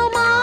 করো মা